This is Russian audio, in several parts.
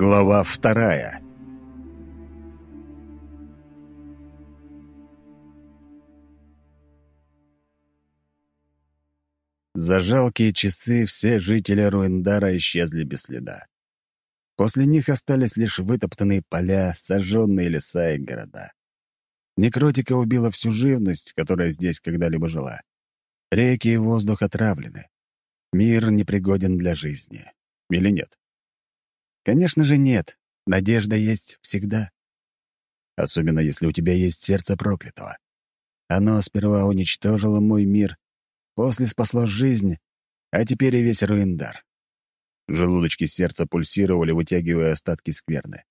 Глава вторая За жалкие часы все жители Руиндара исчезли без следа. После них остались лишь вытоптанные поля, сожженные леса и города. Некротика убила всю живность, которая здесь когда-либо жила. Реки и воздух отравлены. Мир непригоден для жизни. Или нет? Конечно же, нет. Надежда есть всегда. Особенно, если у тебя есть сердце проклятого. Оно сперва уничтожило мой мир, после спасло жизнь, а теперь и весь Руиндар. Желудочки сердца пульсировали, вытягивая остатки скверны.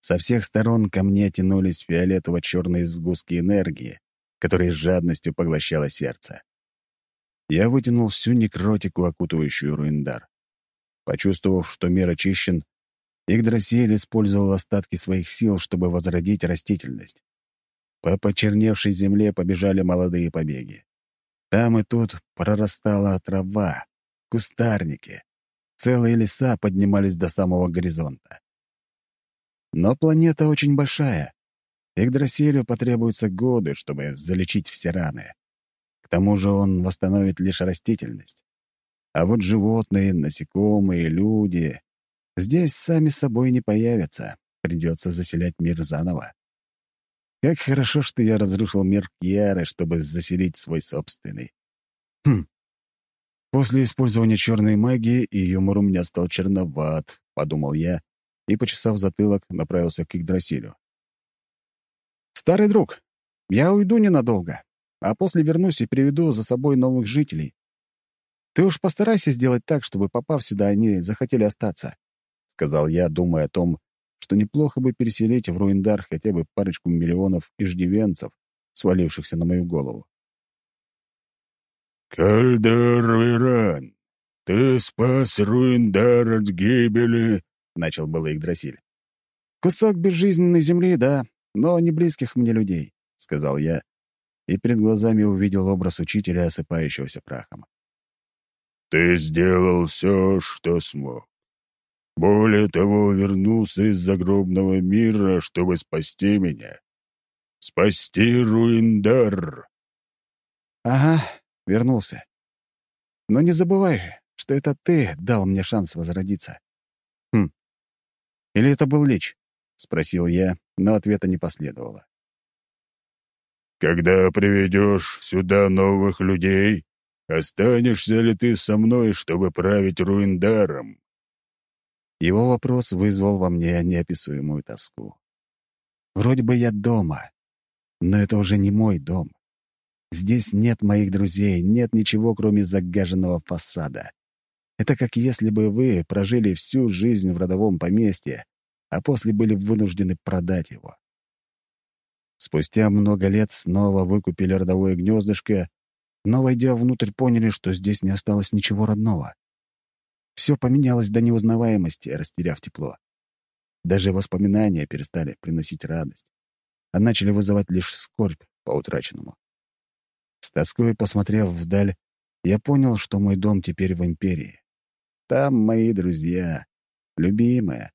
Со всех сторон ко мне тянулись фиолетово-черные сгустки энергии, которые с жадностью поглощало сердце. Я вытянул всю некротику, окутывающую Руиндар. Почувствовав, что мир очищен, Игдрасиль использовал остатки своих сил, чтобы возродить растительность. По почерневшей земле побежали молодые побеги. Там и тут прорастала трава, кустарники. Целые леса поднимались до самого горизонта. Но планета очень большая. Игдрасилю потребуются годы, чтобы залечить все раны. К тому же он восстановит лишь растительность. А вот животные, насекомые, люди Здесь сами собой не появятся. Придется заселять мир заново. Как хорошо, что я разрушил мир Кьяры, чтобы заселить свой собственный. Хм. После использования черной магии и юмор у меня стал черноват, подумал я, и, почесав затылок, направился к Игдрасилю. «Старый друг, я уйду ненадолго, а после вернусь и приведу за собой новых жителей. Ты уж постарайся сделать так, чтобы, попав сюда, они захотели остаться сказал я, думая о том, что неплохо бы переселить в Руиндар хотя бы парочку миллионов иждивенцев, свалившихся на мою голову. «Кальдар Веран, ты спас Руиндар от гибели», — начал было Игдрасиль. «Кусок безжизненной земли, да, но не близких мне людей», — сказал я, и перед глазами увидел образ учителя, осыпающегося прахом. «Ты сделал все, что смог. Более того, вернулся из загробного мира, чтобы спасти меня. Спасти Руиндар. Ага, вернулся. Но не забывай же, что это ты дал мне шанс возродиться. Хм. Или это был Лич? Спросил я, но ответа не последовало. Когда приведешь сюда новых людей, останешься ли ты со мной, чтобы править Руиндаром? Его вопрос вызвал во мне неописуемую тоску. Вроде бы я дома, но это уже не мой дом. Здесь нет моих друзей, нет ничего, кроме загаженного фасада. Это как если бы вы прожили всю жизнь в родовом поместье, а после были вынуждены продать его. Спустя много лет снова выкупили родовое гнездышко, но, войдя внутрь, поняли, что здесь не осталось ничего родного. Все поменялось до неузнаваемости, растеряв тепло. Даже воспоминания перестали приносить радость, а начали вызывать лишь скорбь по утраченному. С тоской посмотрев вдаль, я понял, что мой дом теперь в империи. Там мои друзья, любимые,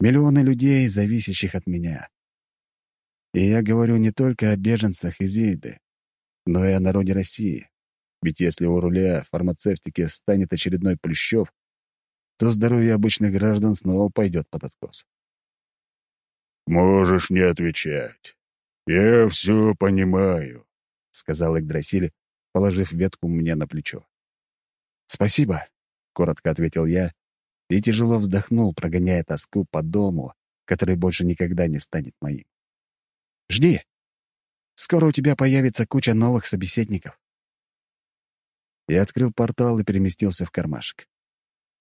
миллионы людей, зависящих от меня. И я говорю не только о беженцах из Ильды, но и о народе России. Ведь если у руля фармацевтики станет очередной Плющев, то здоровье обычных граждан снова пойдет под откос. «Можешь не отвечать. Я все понимаю», — сказал Игдрасиль, положив ветку мне на плечо. «Спасибо», — коротко ответил я и тяжело вздохнул, прогоняя тоску по дому, который больше никогда не станет моим. «Жди. Скоро у тебя появится куча новых собеседников». Я открыл портал и переместился в кармашек.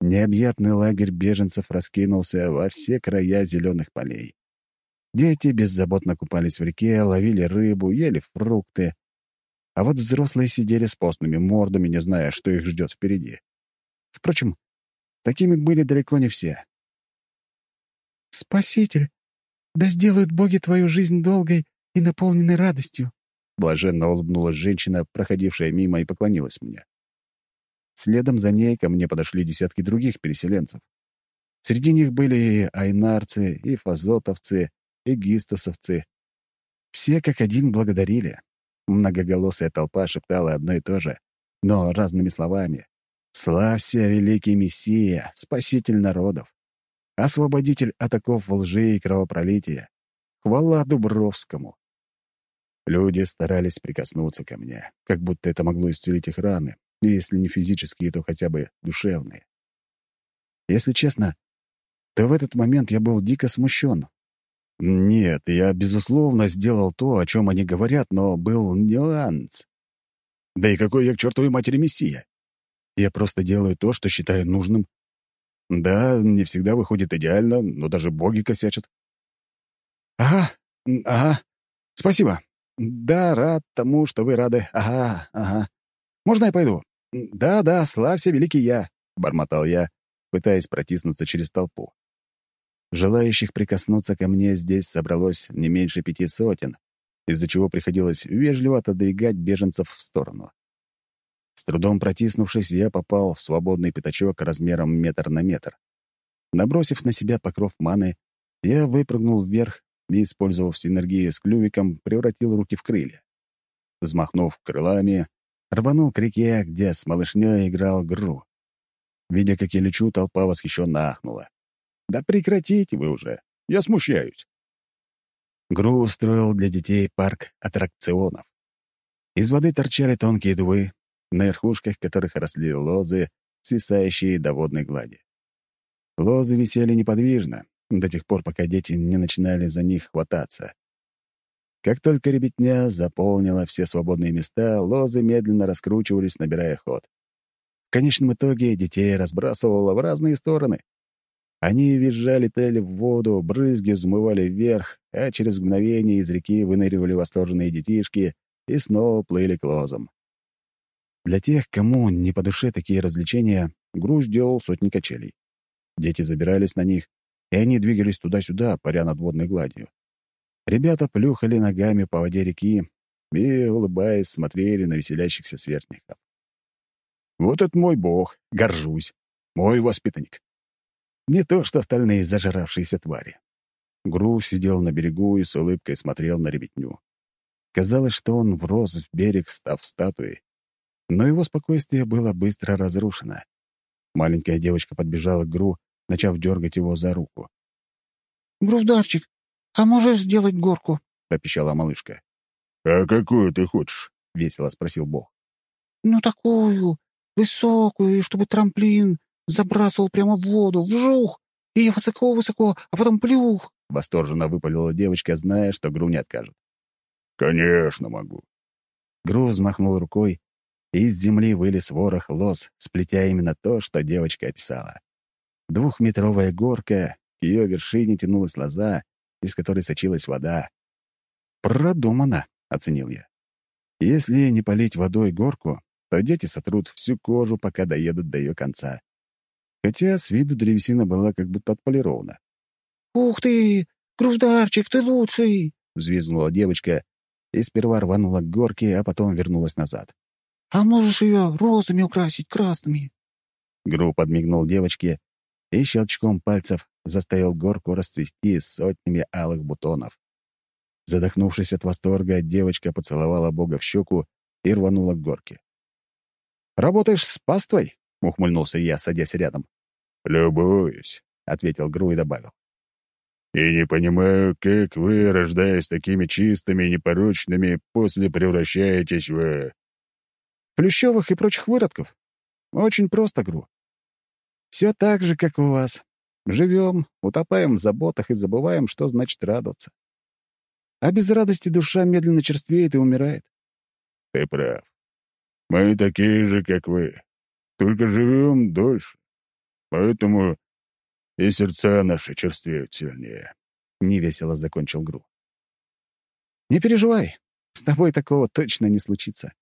Необъятный лагерь беженцев раскинулся во все края зеленых полей. Дети беззаботно купались в реке, ловили рыбу, ели фрукты. А вот взрослые сидели с постными мордами, не зная, что их ждет впереди. Впрочем, такими были далеко не все. «Спаситель, да сделают боги твою жизнь долгой и наполненной радостью!» Блаженно улыбнулась женщина, проходившая мимо, и поклонилась мне. Следом за ней ко мне подошли десятки других переселенцев. Среди них были и айнарцы, и фазотовцы, и гистусовцы. Все как один благодарили. Многоголосая толпа шептала одно и то же, но разными словами. «Славься, великий Мессия, спаситель народов! Освободитель от оков лжи и кровопролития! Хвала Дубровскому!» Люди старались прикоснуться ко мне, как будто это могло исцелить их раны, если не физические, то хотя бы душевные. Если честно, то в этот момент я был дико смущен. Нет, я, безусловно, сделал то, о чем они говорят, но был нюанс. Да и какой я к чертовой матери мессия? Я просто делаю то, что считаю нужным. Да, не всегда выходит идеально, но даже боги косячат. Ага, ага, спасибо. Да, рад тому, что вы рады. Ага, ага. Можно я пойду? Да, да, славься, великий я, — бормотал я, пытаясь протиснуться через толпу. Желающих прикоснуться ко мне здесь собралось не меньше пяти сотен, из-за чего приходилось вежливо отодвигать беженцев в сторону. С трудом протиснувшись, я попал в свободный пятачок размером метр на метр. Набросив на себя покров маны, я выпрыгнул вверх и, использовав синергию с клювиком, превратил руки в крылья. Взмахнув крылами, рванул к реке, где с малышней играл Гру. Видя, как я лечу, толпа восхищенно ахнула. «Да прекратите вы уже! Я смущаюсь!» Гру устроил для детей парк аттракционов. Из воды торчали тонкие дувы, на верхушках которых росли лозы, свисающие до водной глади. Лозы висели неподвижно, до тех пор, пока дети не начинали за них хвататься. Как только ребятня заполнила все свободные места, лозы медленно раскручивались, набирая ход. В конечном итоге детей разбрасывало в разные стороны. Они визжали, тали в воду, брызги взмывали вверх, а через мгновение из реки выныривали восторженные детишки и снова плыли к лозам. Для тех, кому не по душе такие развлечения, груз делал сотни качелей. Дети забирались на них, и они двигались туда-сюда, паря над водной гладью. Ребята плюхали ногами по воде реки и, улыбаясь, смотрели на веселящихся сверстников. «Вот это мой бог, горжусь, мой воспитанник. Не то, что остальные зажиравшиеся твари». Гру сидел на берегу и с улыбкой смотрел на ребятню. Казалось, что он врос в берег, став статуей, но его спокойствие было быстро разрушено. Маленькая девочка подбежала к Гру, начав дергать его за руку. «Груздарчик, а можешь сделать горку?» — пропищала малышка. «А какую ты хочешь?» — весело спросил Бог. «Ну, такую, высокую, чтобы трамплин забрасывал прямо в воду, вжух, и высоко-высоко, а потом плюх!» — восторженно выпалила девочка, зная, что Гру не откажет. «Конечно могу». Гру взмахнул рукой, и из земли вылез ворох лос, сплетя именно то, что девочка описала. Двухметровая горка, к ее вершине тянулась лоза, из которой сочилась вода. «Продумано», — оценил я. «Если не полить водой горку, то дети сотрут всю кожу, пока доедут до ее конца. Хотя с виду древесина была как будто отполирована. «Ух ты! Груздарчик, ты лучший!» — взвизгнула девочка и сперва рванула к горке, а потом вернулась назад. «А можешь ее розами украсить, красными?» Гру подмигнул девочке и щелчком пальцев заставил горку расцвести сотнями алых бутонов. Задохнувшись от восторга, девочка поцеловала Бога в щеку и рванула к горке. «Работаешь с паствой?» — ухмыльнулся я, садясь рядом. «Любуюсь», — ответил Гру и добавил. «И не понимаю, как вы, рождаясь такими чистыми и непорочными, после превращаетесь в...» Плющевых и прочих выродков. Очень просто, Гру. Все так же, как у вас. Живем, утопаем в заботах и забываем, что значит радоваться. А без радости душа медленно черствеет и умирает. Ты прав. Мы такие же, как вы. Только живем дольше. Поэтому и сердца наши черствеют сильнее. Невесело закончил Гру. Не переживай, с тобой такого точно не случится.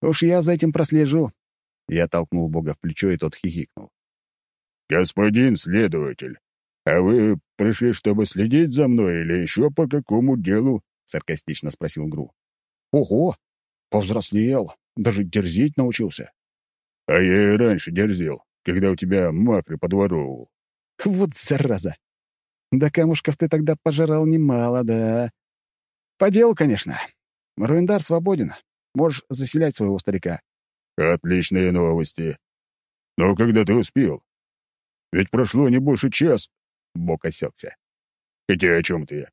Уж я за этим прослежу». Я толкнул Бога в плечо, и тот хихикнул. «Господин следователь, а вы пришли, чтобы следить за мной или еще по какому делу?» — саркастично спросил Гру. «Ого! Повзрослел, даже дерзить научился». «А я и раньше дерзил, когда у тебя макры подворовывал. Вот зараза! Да камушков ты тогда пожирал немало, да. По делу, конечно. Руиндар свободен. Можешь заселять своего старика. Отличные новости. Но когда ты успел? Ведь прошло не больше час. Бог осекся. Хотя о чем ты?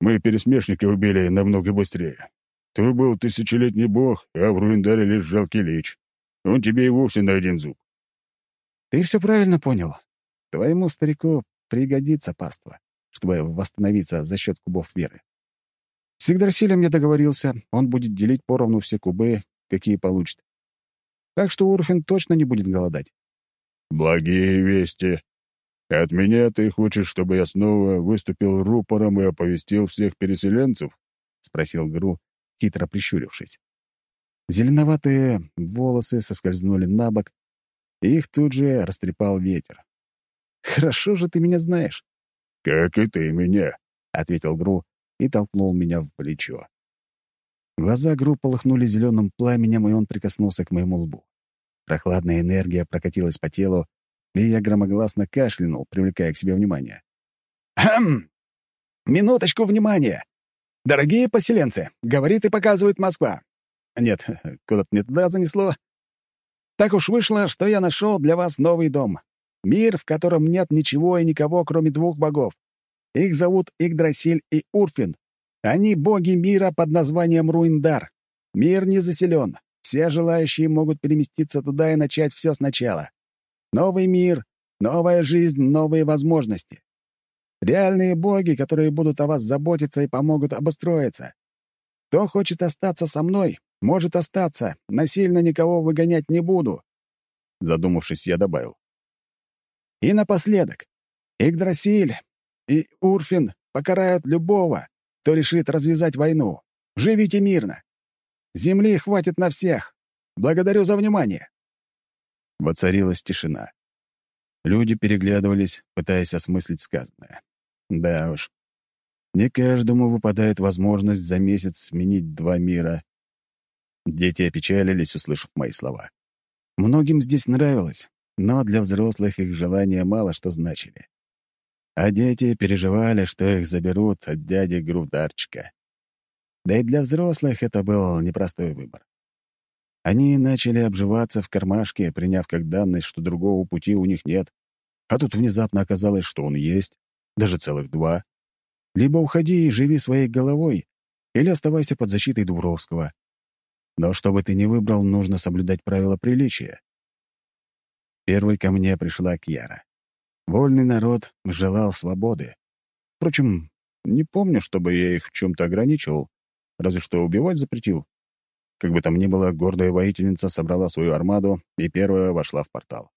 Мы пересмешника убили намного быстрее. Ты был тысячелетний бог, а в Руиндаре лишь жалкий лич. Он тебе и вовсе на один зуб. Ты все правильно понял. Твоему старику пригодится паства, чтобы восстановиться за счет кубов веры. С Игдрасилем я договорился, он будет делить поровну все кубы, какие получит. Так что Урфин точно не будет голодать. «Благие вести. От меня ты хочешь, чтобы я снова выступил рупором и оповестил всех переселенцев?» — спросил Гру, хитро прищурившись. Зеленоватые волосы соскользнули на бок, и их тут же растрепал ветер. «Хорошо же ты меня знаешь». «Как и ты меня», — ответил Гру и толкнул меня в плечо. Глаза Гру полыхнули зеленым пламенем, и он прикоснулся к моему лбу. Прохладная энергия прокатилась по телу, и я громогласно кашлянул, привлекая к себе внимание. «Хм! Минуточку внимания! Дорогие поселенцы, говорит и показывает Москва. Нет, куда-то не туда занесло. Так уж вышло, что я нашел для вас новый дом. Мир, в котором нет ничего и никого, кроме двух богов. Их зовут Игдрасиль и Урфин. Они боги мира под названием Руиндар. Мир не заселен. Все желающие могут переместиться туда и начать все сначала. Новый мир, новая жизнь, новые возможности. Реальные боги, которые будут о вас заботиться и помогут обустроиться. Кто хочет остаться со мной, может остаться. Насильно никого выгонять не буду. Задумавшись, я добавил. И напоследок. Игдрасиль и Урфин покарают любого, кто решит развязать войну. Живите мирно. Земли хватит на всех. Благодарю за внимание. Воцарилась тишина. Люди переглядывались, пытаясь осмыслить сказанное. Да уж, не каждому выпадает возможность за месяц сменить два мира. Дети опечалились, услышав мои слова. Многим здесь нравилось, но для взрослых их желания мало что значили. А дети переживали, что их заберут от дяди Грударчика. Да и для взрослых это был непростой выбор. Они начали обживаться в кармашке, приняв как данность, что другого пути у них нет. А тут внезапно оказалось, что он есть, даже целых два. Либо уходи и живи своей головой, или оставайся под защитой Дубровского. Но чтобы ты не выбрал, нужно соблюдать правила приличия. Первой ко мне пришла Кьяра. Вольный народ желал свободы. Впрочем, не помню, чтобы я их в чем-то ограничивал, разве что убивать запретил. Как бы там ни было, гордая воительница собрала свою армаду и первая вошла в портал.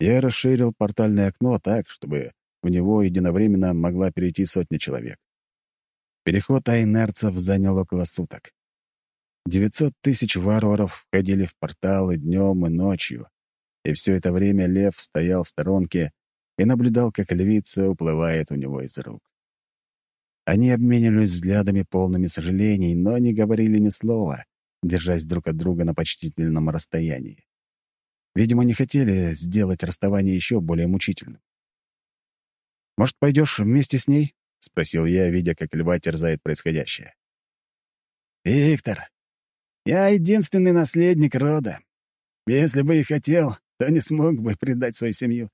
Я расширил портальное окно так, чтобы в него единовременно могла перейти сотня человек. Переход айнерцев занял около суток. 900 тысяч варваров входили в порталы днем и ночью, и все это время лев стоял в сторонке и наблюдал, как львица уплывает у него из рук. Они обменивались взглядами полными сожалений, но не говорили ни слова, держась друг от друга на почтительном расстоянии. Видимо, не хотели сделать расставание еще более мучительным. «Может, пойдешь вместе с ней?» — спросил я, видя, как льва терзает происходящее. «Виктор, я единственный наследник рода. Если бы и хотел, то не смог бы предать свою семью.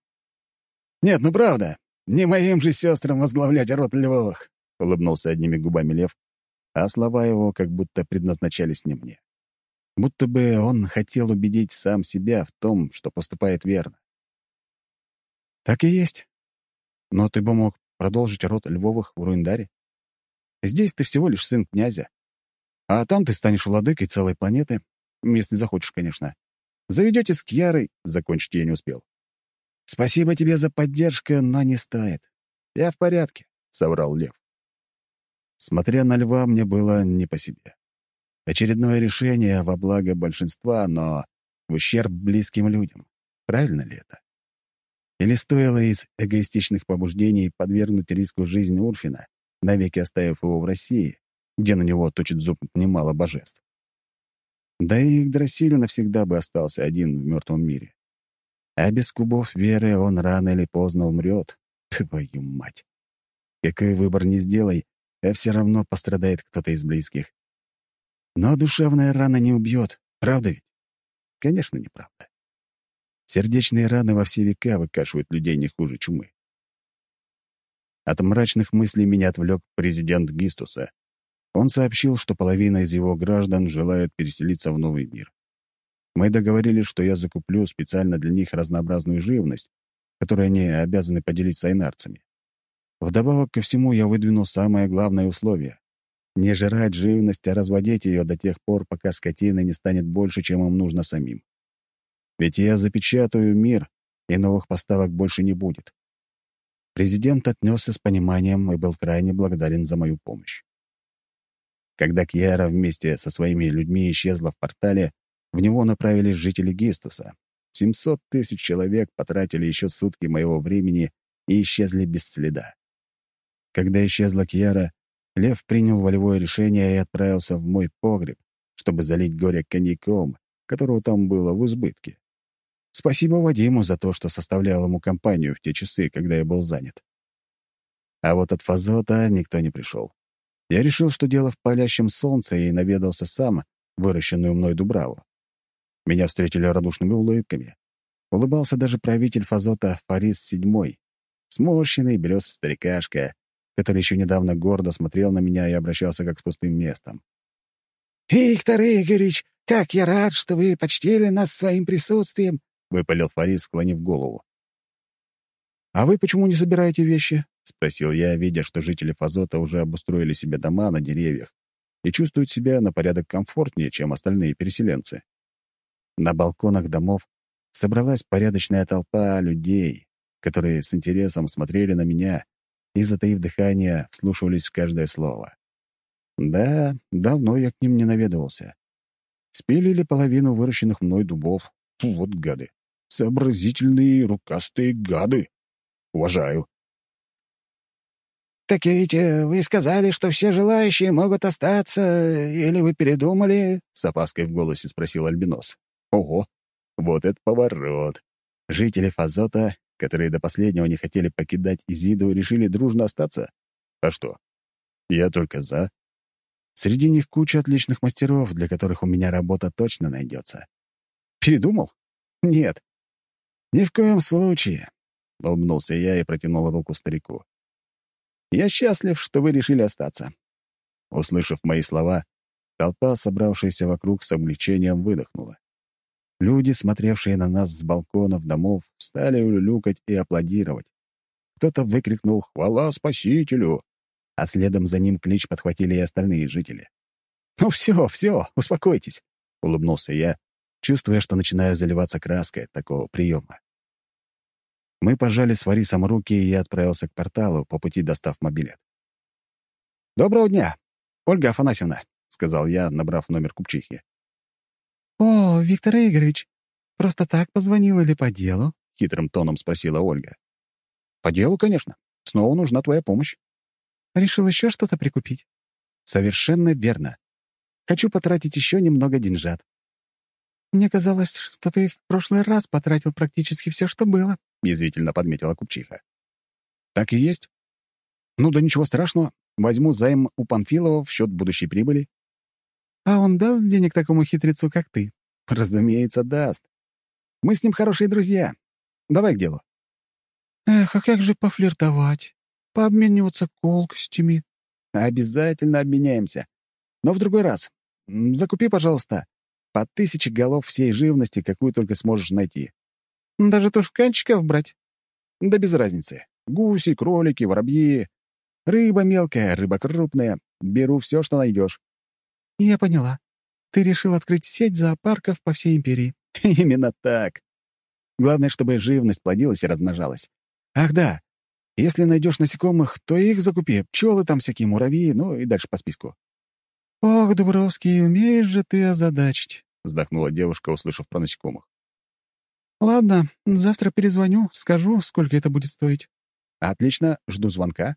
Нет, ну правда, не моим же сестрам возглавлять род Львовых», — улыбнулся одними губами лев, а слова его как будто предназначались не мне. Будто бы он хотел убедить сам себя в том, что поступает верно. «Так и есть. Но ты бы мог продолжить род Львовых в Руиндаре. Здесь ты всего лишь сын князя. А там ты станешь владыкой целой планеты, если захочешь, конечно. Заведете с Кьярой, закончить я не успел. Спасибо тебе за поддержку, но не стоит. Я в порядке, — соврал Лев. Смотря на льва, мне было не по себе. Очередное решение во благо большинства, но в ущерб близким людям. Правильно ли это? Или стоило из эгоистичных побуждений подвергнуть риску жизнь Урфина, навеки оставив его в России, где на него точит зуб немало божеств? Да и Игдрасиль навсегда бы остался один в мертвом мире. А без кубов веры он рано или поздно умрет. Твою мать! Какой выбор не сделай, а все равно пострадает кто-то из близких. Но душевная рана не убьет, правда ведь? Конечно, неправда. Сердечные раны во все века выкашивают людей не хуже чумы. От мрачных мыслей меня отвлек президент Гистуса. Он сообщил, что половина из его граждан желает переселиться в новый мир. Мы договорились, что я закуплю специально для них разнообразную живность, которую они обязаны поделить с айнарцами. Вдобавок ко всему я выдвинул самое главное условие — не жрать живность, а разводить ее до тех пор, пока скотина не станет больше, чем им нужно самим. Ведь я запечатаю мир, и новых поставок больше не будет. Президент отнесся с пониманием и был крайне благодарен за мою помощь. Когда Кьяра вместе со своими людьми исчезла в портале, в него направились жители Гистуса. 700 тысяч человек потратили еще сутки моего времени и исчезли без следа. Когда исчезла Кьяра, Лев принял волевое решение и отправился в мой погреб, чтобы залить горе коньяком, которого там было в избытке. Спасибо Вадиму за то, что составлял ему компанию в те часы, когда я был занят. А вот от Фазота никто не пришел. Я решил, что дело в палящем солнце, и наведался сам, выращенную мной Дубраву. Меня встретили радушными улыбками. Улыбался даже правитель Фазота Фарис VII, сморщенный белесый старикашка, который еще недавно гордо смотрел на меня и обращался как с пустым местом. «Виктор Игоревич, как я рад, что вы почтили нас своим присутствием!» — выпалил Фарис, склонив голову. «А вы почему не собираете вещи?» — спросил я, видя, что жители Фазота уже обустроили себе дома на деревьях и чувствуют себя на порядок комфортнее, чем остальные переселенцы. На балконах домов собралась порядочная толпа людей, которые с интересом смотрели на меня и, затаив дыхание, вслушивались в каждое слово. Да, давно я к ним не наведывался. Спилили половину выращенных мной дубов. Фу, вот гады. Сообразительные рукастые гады. Уважаю. «Так ведь э, вы сказали, что все желающие могут остаться, или вы передумали?» — с опаской в голосе спросил Альбинос. «Ого! Вот это поворот!» Жители Фазота которые до последнего не хотели покидать Изиду, решили дружно остаться? А что? Я только за. Среди них куча отличных мастеров, для которых у меня работа точно найдется. Передумал? Нет. Ни в коем случае. Улыбнулся я и протянул руку старику. Я счастлив, что вы решили остаться. Услышав мои слова, толпа, собравшаяся вокруг, с облегчением выдохнула. Люди, смотревшие на нас с балконов домов, стали улюлюкать и аплодировать. Кто-то выкрикнул «Хвала Спасителю!», а следом за ним клич подхватили и остальные жители. «Ну все, все, успокойтесь», — улыбнулся я, чувствуя, что начинаю заливаться краской от такого приема. Мы пожали с Варисом руки, и я отправился к порталу, по пути достав мобилет. «Доброго дня, Ольга Афанасьевна», — сказал я, набрав номер купчихи. «О, Виктор Игоревич, просто так позвонил или по делу?» — хитрым тоном спросила Ольга. «По делу, конечно. Снова нужна твоя помощь». «Решил еще что-то прикупить?» «Совершенно верно. Хочу потратить еще немного деньжат». «Мне казалось, что ты в прошлый раз потратил практически все, что было», — язвительно подметила купчиха. «Так и есть. Ну да ничего страшного. Возьму займ у Панфилова в счет будущей прибыли». А он даст денег такому хитрецу, как ты? Разумеется, даст. Мы с ним хорошие друзья. Давай к делу. Эх, а как же пофлиртовать? Пообмениваться колкостями? Обязательно обменяемся. Но в другой раз. Закупи, пожалуйста, по тысяче голов всей живности, какую только сможешь найти. Даже тушканчиков брать? Да без разницы. Гуси, кролики, воробьи. Рыба мелкая, рыба крупная. Беру все, что найдешь. «Я поняла. Ты решил открыть сеть зоопарков по всей империи». «Именно так. Главное, чтобы живность плодилась и размножалась. Ах да, если найдешь насекомых, то их закупи. Пчелы там всякие, муравьи, ну и дальше по списку». «Ох, Дубровский, умеешь же ты озадачить», — вздохнула девушка, услышав про насекомых. «Ладно, завтра перезвоню, скажу, сколько это будет стоить». «Отлично, жду звонка».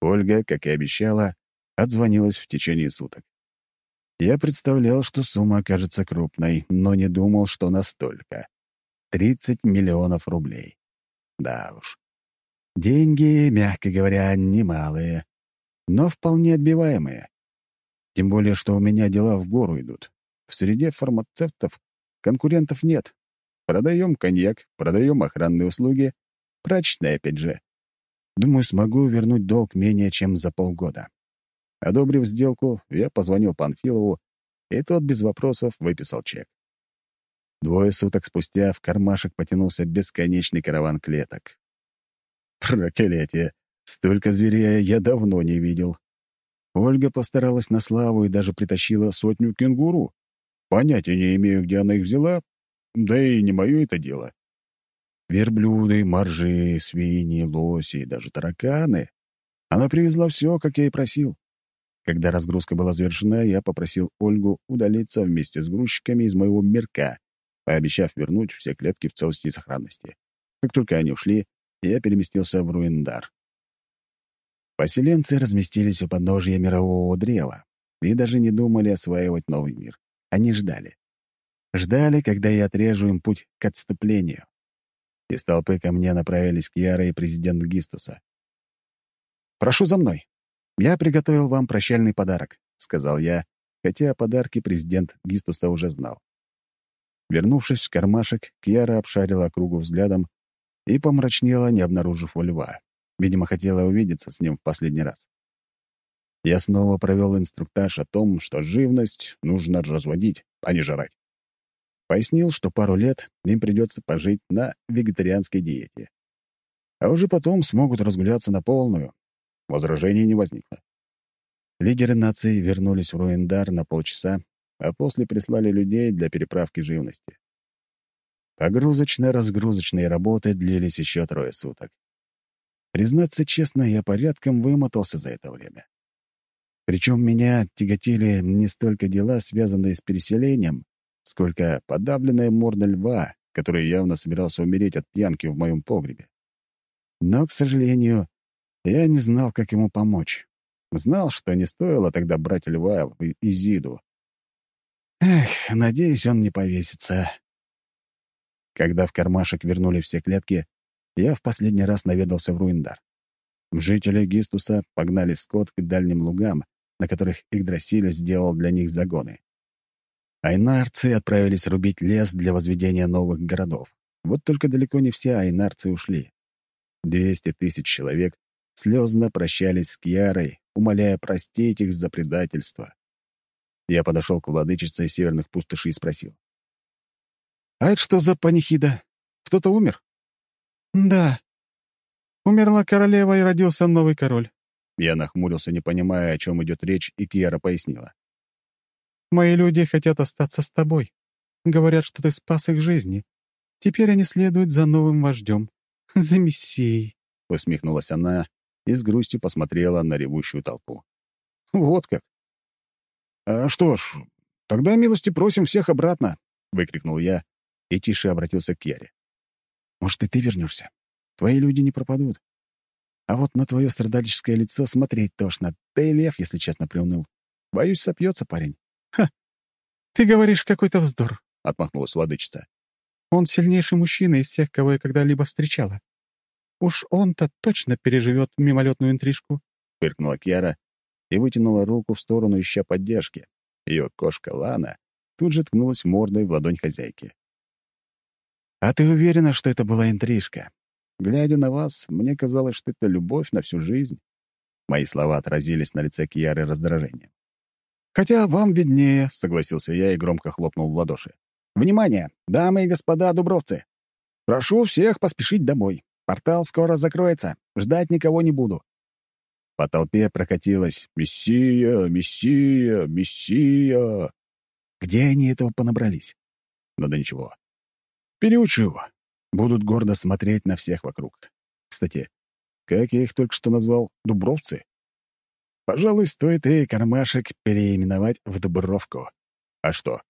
Ольга, как и обещала, отзвонилась в течение суток. Я представлял, что сумма окажется крупной, но не думал, что настолько. 30 миллионов рублей. Да уж. Деньги, мягко говоря, немалые, но вполне отбиваемые. Тем более, что у меня дела в гору идут. В среде фармацевтов конкурентов нет. Продаем коньяк, продаем охранные услуги, прачечная опять же. Думаю, смогу вернуть долг менее чем за полгода. Одобрив сделку, я позвонил Панфилову, и тот без вопросов выписал чек. Двое суток спустя в кармашек потянулся бесконечный караван клеток. Проклятие! Столько зверей я давно не видел. Ольга постаралась на славу и даже притащила сотню кенгуру. Понятия не имею, где она их взяла, да и не мое это дело. Верблюды, моржи, свиньи, лоси и даже тараканы. Она привезла все, как я и просил. Когда разгрузка была завершена, я попросил Ольгу удалиться вместе с грузчиками из моего мирка, пообещав вернуть все клетки в целости и сохранности. Как только они ушли, я переместился в Руиндар. Поселенцы разместились у подножия мирового древа и даже не думали осваивать новый мир. Они ждали. Ждали, когда я отрежу им путь к отступлению. Из толпы ко мне направились Кьяра и президент Гистуса. «Прошу за мной. Я приготовил вам прощальный подарок», — сказал я, хотя о подарке президент Гистуса уже знал. Вернувшись в кармашек, Кьяра обшарила округу взглядом и помрачнела, не обнаружив у льва. Видимо, хотела увидеться с ним в последний раз. Я снова провел инструктаж о том, что живность нужно разводить, а не жрать. Пояснил, что пару лет им придется пожить на вегетарианской диете. А уже потом смогут разгуляться на полную. Возражений не возникло. Лидеры нации вернулись в Руиндар на полчаса, а после прислали людей для переправки живности. Погрузочно-разгрузочные работы длились еще трое суток. Признаться честно, я порядком вымотался за это время. Причем меня тяготили не столько дела, связанные с переселением, сколько подавленная морда льва, который явно собирался умереть от пьянки в моем погребе. Но, к сожалению, я не знал, как ему помочь. Знал, что не стоило тогда брать льва в Изиду. Эх, надеюсь, он не повесится. Когда в кармашек вернули все клетки, я в последний раз наведался в Руиндар. Жители Гистуса погнали скот к дальним лугам, на которых Игдрасиль сделал для них загоны. Айнарцы отправились рубить лес для возведения новых городов. Вот только далеко не все айнарцы ушли. Двести тысяч человек слезно прощались с Кьярой, умоляя простить их за предательство. Я подошел к владычице северных пустошей и спросил. «А это что за панихида? Кто-то умер?» «Да. Умерла королева и родился новый король». Я нахмурился, не понимая, о чем идет речь, и Кьяра пояснила. «Мои люди хотят остаться с тобой. Говорят, что ты спас их жизни. Теперь они следуют за новым вождем. За мессией», — усмехнулась она и с грустью посмотрела на ревущую толпу. «Вот как!» «А что ж, тогда милости просим всех обратно!» — выкрикнул я и тише обратился к Яре. Может, и ты вернешься. Твои люди не пропадут. А вот на твое страдальческое лицо смотреть тошно. Да и лев, если честно, приуныл. Боюсь, сопьется парень. Ха! Ты говоришь какой-то вздор, — отмахнулась владычица. Он сильнейший мужчина из всех, кого я когда-либо встречала. Уж он-то точно переживет мимолетную интрижку. Фыркнула Кьяра и вытянула руку в сторону, ища поддержки. Ее кошка Лана тут же ткнулась мордой в ладонь хозяйки. «А ты уверена, что это была интрижка? Глядя на вас, мне казалось, что это любовь на всю жизнь». Мои слова отразились на лице Кьяры раздражением. «Хотя вам виднее», — согласился я и громко хлопнул в ладоши. «Внимание, дамы и господа дубровцы! Прошу всех поспешить домой. Портал скоро закроется. Ждать никого не буду». По толпе прокатилось «Мессия! Мессия! Мессия!» Где они этого понабрались? Ну да ничего. Переучу. Будут гордо смотреть на всех вокруг. Кстати, как я их только что назвал? Дубровцы? Пожалуй, стоит и кармашек переименовать в Дубровку. А что?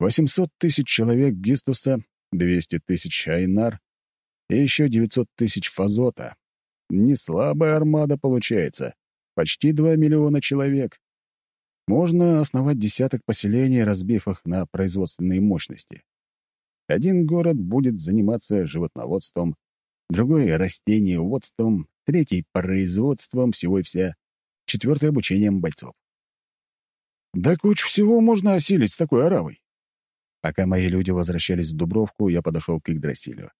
800 тысяч человек Гистуса, 200 тысяч Айнар и еще 900 тысяч Фазота. Не слабая армада получается. Почти 2 миллиона человек. Можно основать десяток поселений, разбив их на производственные мощности. Один город будет заниматься животноводством, другой — растениеводством, третий — производством всего и вся, четвертый — обучением бойцов. Да кучу всего можно осилить с такой оравой. Пока мои люди возвращались в Дубровку, я подошел к Игдрасилю.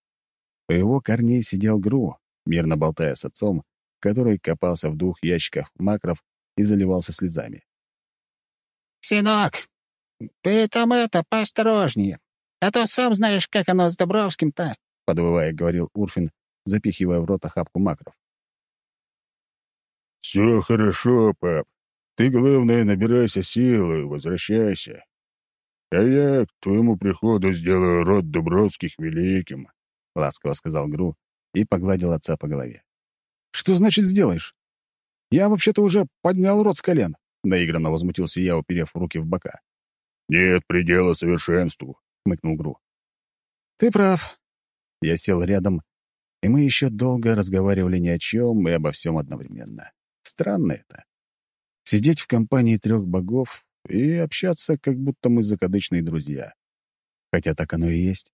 У его корней сидел Гру, мирно болтая с отцом, который копался в двух ящиках макров и заливался слезами. «Сынок, ты там это, поосторожнее, а то сам знаешь, как оно с Дубровским-то», — подвывая, говорил Урфин, запихивая в рот охапку макров. «Все хорошо, пап. Ты, главное, набирайся силы, возвращайся. А я к твоему приходу сделаю род Дубровских великим», — ласково сказал Гру и погладил отца по голове. «Что значит сделаешь? Я вообще-то уже поднял рот с колен», — наигранно возмутился я, уперев руки в бока. «Нет предела совершенству», — хмыкнул Гру. «Ты прав». Я сел рядом, и мы еще долго разговаривали ни о чем и обо всем одновременно. Странно это. Сидеть в компании трех богов и общаться, как будто мы закадычные друзья. Хотя так оно и есть.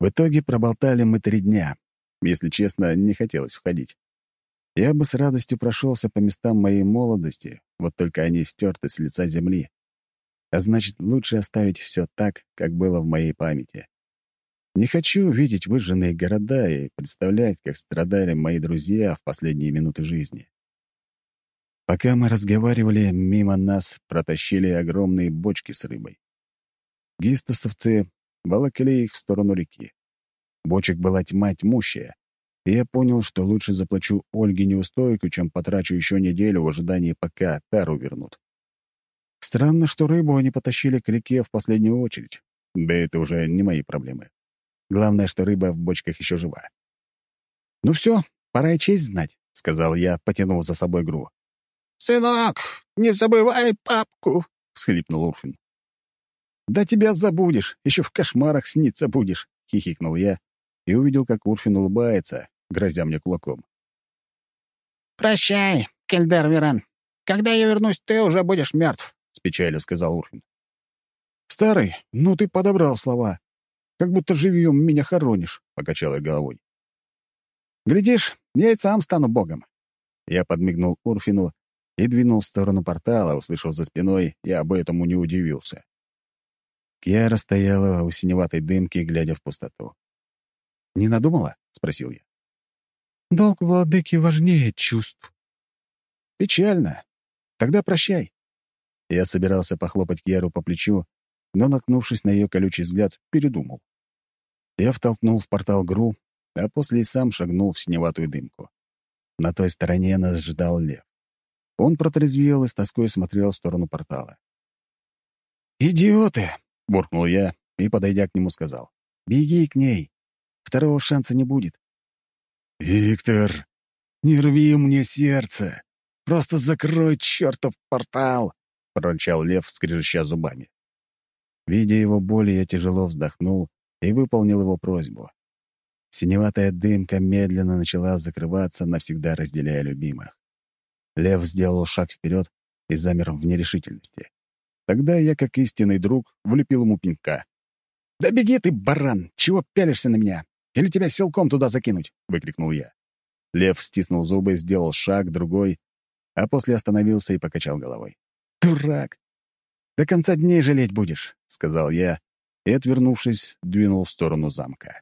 В итоге проболтали мы три дня. Если честно, не хотелось входить. Я бы с радостью прошелся по местам моей молодости, вот только они стерты с лица земли. А значит, лучше оставить все так, как было в моей памяти. Не хочу видеть выжженные города и представлять, как страдали мои друзья в последние минуты жизни. Пока мы разговаривали, мимо нас протащили огромные бочки с рыбой. Гистосовцы волокли их в сторону реки. Бочек была тьма тьмущая, и я понял, что лучше заплачу Ольге неустойку, чем потрачу еще неделю в ожидании, пока тару вернут. Странно, что рыбу они потащили к реке в последнюю очередь. Да это уже не мои проблемы. Главное, что рыба в бочках еще жива. «Ну все, пора и честь знать», — сказал я, потянув за собой Гру. «Сынок, не забывай папку!» — всхлипнул Урфин. «Да тебя забудешь, еще в кошмарах снится будешь!» — хихикнул я и увидел, как Урфин улыбается, грозя мне кулаком. «Прощай, Кельдер Веран. Когда я вернусь, ты уже будешь мертв», — с печалью сказал Урфин. «Старый, ну ты подобрал слова. Как будто живьем меня хоронишь», — покачал я головой. «Глядишь, я и сам стану богом». Я подмигнул Урфину и двинул в сторону портала, услышав за спиной, я об этому не удивился. Кьяра стояла у синеватой дымки, глядя в пустоту. «Не надумала?» — спросил я. «Долг владыки важнее чувств». «Печально. Тогда прощай». Я собирался похлопать Кьяру по плечу, но, наткнувшись на ее колючий взгляд, передумал. Я втолкнул в портал Гру, а после и сам шагнул в синеватую дымку. На той стороне нас ждал лев. Он протрезвел и с тоской смотрел в сторону портала. «Идиоты!» — буркнул я и, подойдя к нему, сказал. «Беги к ней. Второго шанса не будет». «Виктор, не рви мне сердце. Просто закрой чертов портал!» — прорычал лев, скрежеща зубами. Видя его боль, я тяжело вздохнул и выполнил его просьбу. Синеватая дымка медленно начала закрываться, навсегда разделяя любимых. Лев сделал шаг вперед и замер в нерешительности. Тогда я, как истинный друг, влепил ему пинка. «Да беги ты, баран! Чего пялишься на меня? Или тебя силком туда закинуть?» — выкрикнул я. Лев стиснул зубы, сделал шаг, другой, а после остановился и покачал головой. «Дурак! До конца дней жалеть будешь», — сказал я и, отвернувшись, двинул в сторону замка.